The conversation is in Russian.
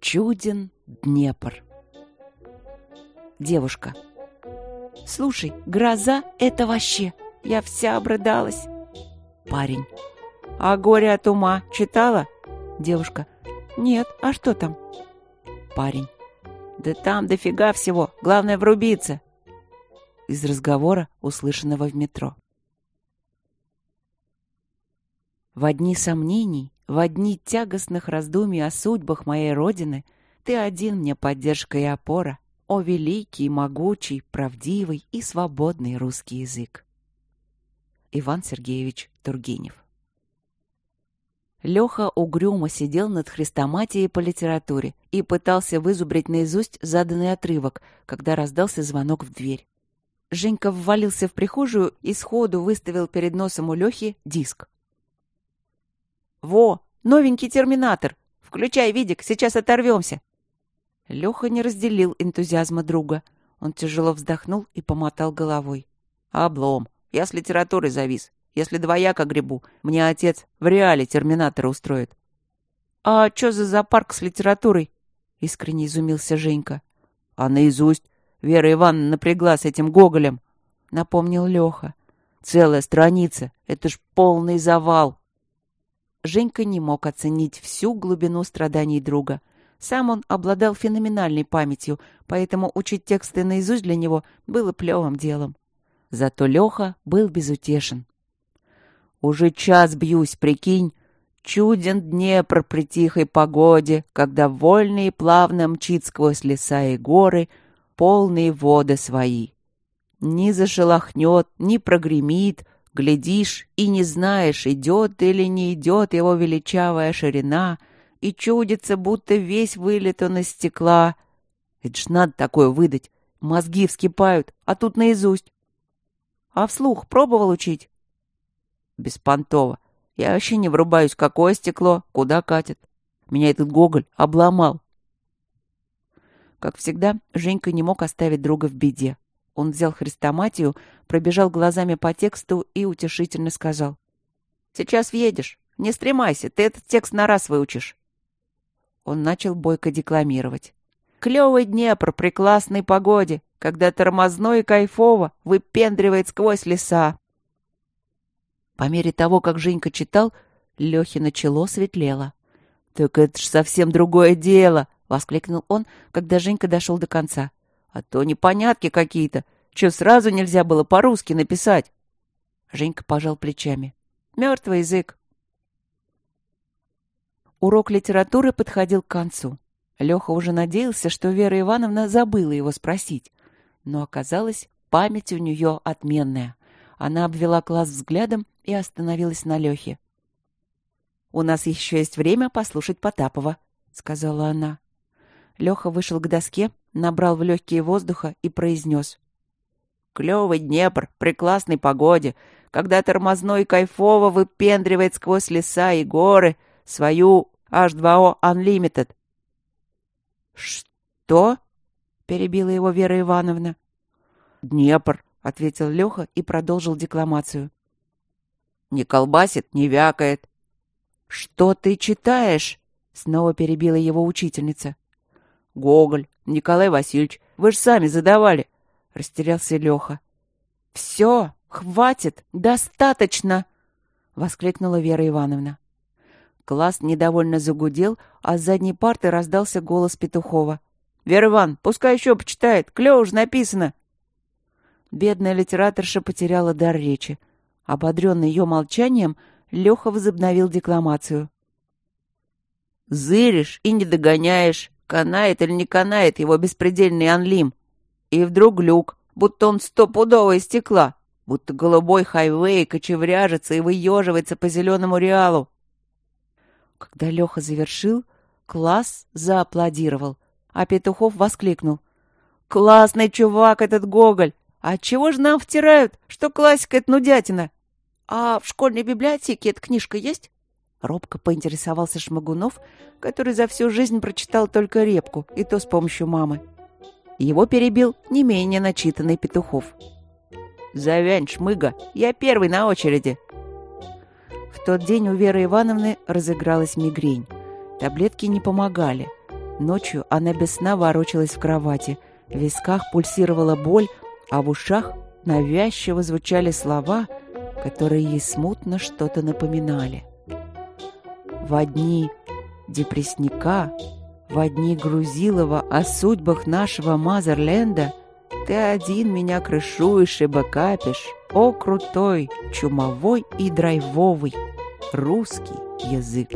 Чуден Днепр. Девушка. Слушай, гроза — это вообще. Я вся обрыдалась. Парень. А горе от ума читала? Девушка. Нет, а что там? Парень. Да там дофига всего. Главное врубиться. Из разговора, услышанного в метро. В одни сомнений, в одни тягостных раздумий о судьбах моей родины ты один мне поддержка и опора, о великий, могучий, правдивый и свободный русский язык. Иван Сергеевич Тургенев Леха угрюмо сидел над хрестоматией по литературе и пытался вызубрить наизусть заданный отрывок, когда раздался звонок в дверь. Женька ввалился в прихожую и сходу выставил перед носом у Лехи диск. «Во, новенький терминатор! Включай видик, сейчас оторвемся!» Леха не разделил энтузиазма друга. Он тяжело вздохнул и помотал головой. «Облом. Я с литературой завис. Если двояко грибу, мне отец в реале терминатора устроит». «А что за зоопарк с литературой?» — искренне изумился Женька. «А наизусть. Вера Ивановна напрягла с этим Гоголем», — напомнил Леха. «Целая страница. Это ж полный завал». Женька не мог оценить всю глубину страданий друга. Сам он обладал феноменальной памятью, поэтому учить тексты наизусть для него было плевым делом. Зато Леха был безутешен. «Уже час бьюсь, прикинь. Чуден Днепр при тихой погоде, когда вольно и плавно мчит сквозь леса и горы полные воды свои. Ни зашелохнет, ни прогремит, Глядишь и не знаешь, идет или не идет его величавая ширина, и чудится, будто весь вылет он из стекла. Это ж надо такое выдать. Мозги вскипают, а тут наизусть. А вслух пробовал учить? Беспонтово. Я вообще не врубаюсь, какое стекло, куда катит. Меня этот Гоголь обломал. Как всегда, Женька не мог оставить друга в беде. Он взял хрестоматию, пробежал глазами по тексту и утешительно сказал. «Сейчас въедешь. Не стремайся, ты этот текст на раз выучишь». Он начал бойко декламировать. «Клевый Днепр при классной погоде, когда тормозно и кайфово выпендривает сквозь леса». По мере того, как Женька читал, Лехино чело светлело. «Так это ж совсем другое дело!» — воскликнул он, когда Женька дошел до конца. А то непонятки какие-то. Че сразу нельзя было по-русски написать? Женька пожал плечами. Мертвый язык. Урок литературы подходил к концу. Леха уже надеялся, что Вера Ивановна забыла его спросить. Но оказалось, память у нее отменная. Она обвела класс взглядом и остановилась на Лехе. «У нас еще есть время послушать Потапова», — сказала она. Леха вышел к доске, набрал в легкие воздуха и произнес. «Клевый Днепр, при классной погоде, когда тормозной кайфово выпендривает сквозь леса и горы свою H2O Unlimited». «Что?» — перебила его Вера Ивановна. «Днепр», — ответил Леха и продолжил декламацию. «Не колбасит, не вякает». «Что ты читаешь?» — снова перебила его учительница. Гоголь, Николай Васильевич, вы же сами задавали. Растерялся Леха. Все, хватит, достаточно, воскликнула Вера Ивановна. Класс недовольно загудел, а с задней парты раздался голос Петухова. «Вера Иван, пускай еще почитает, клево уж написано!» Бедная литераторша потеряла дар речи. Ободренный ее молчанием, Леха возобновил декламацию. «Зыришь и не догоняешь, Канает или не канает его беспредельный анлим? И вдруг глюк, будто он стопудово из стекла, будто голубой хайвей кочевряжется и выеживается по зеленому реалу. Когда Леха завершил, класс зааплодировал, а Петухов воскликнул. «Классный чувак этот Гоголь! А чего же нам втирают, что классика — это нудятина? А в школьной библиотеке эта книжка есть?» Робко поинтересовался Шмагунов, который за всю жизнь прочитал только репку, и то с помощью мамы. Его перебил не менее начитанный Петухов. «Завянь, Шмыга, я первый на очереди!» В тот день у Веры Ивановны разыгралась мигрень. Таблетки не помогали. Ночью она без сна ворочалась в кровати. В висках пульсировала боль, а в ушах навязчиво звучали слова, которые ей смутно что-то напоминали. В дни депрессника, в дни Грузилова о судьбах нашего Мазерленда ты один меня крышуешь и бэкапишь, о крутой, чумовой и драйвовый русский язык.